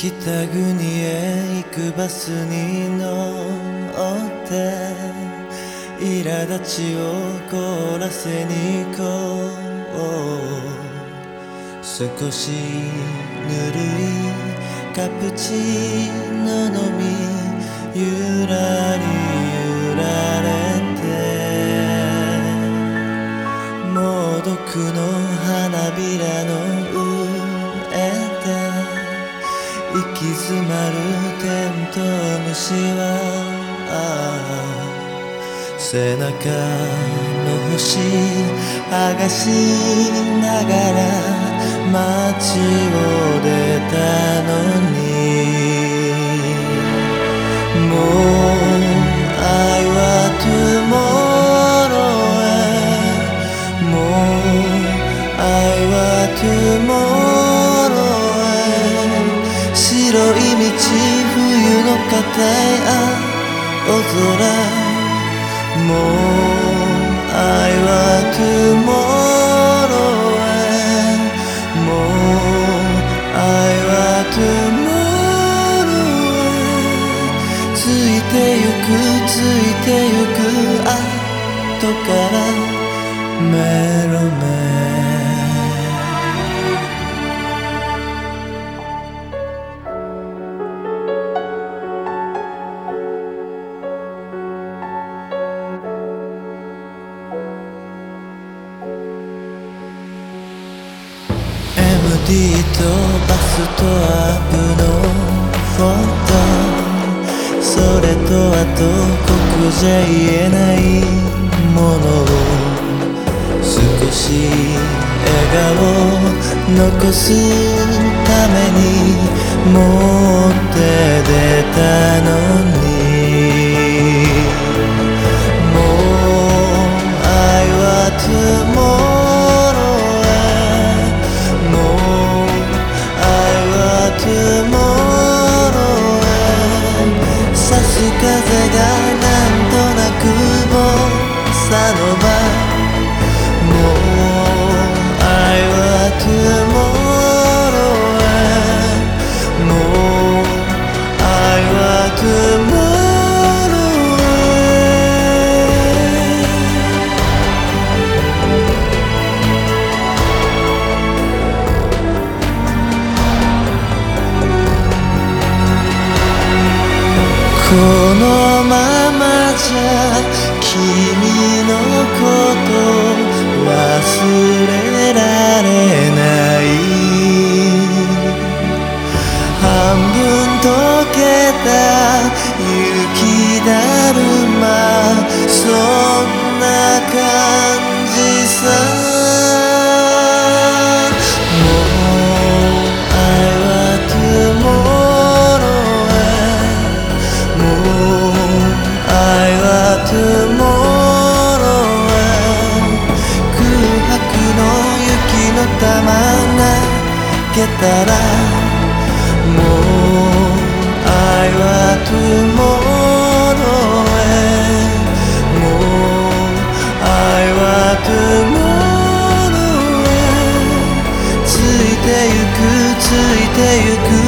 北国へ行くバスに乗って苛立ちを凍らせに行こう少しぬるいカプチーノ飲みゆらり揺られて猛毒の花びらの上行き詰まるテントウムシは背中の星剥がしながら街を出て空もう愛は tomorrow へもう愛は tomorrow へついてゆくついてゆく後からメロメロ MD とバスとアップのフォト」「それとあとここじゃ言えないものを」「少し笑顔残すために持って出たのに」cause I got 君のこと忘れられない」「半分溶けた雪だ」ついてゆく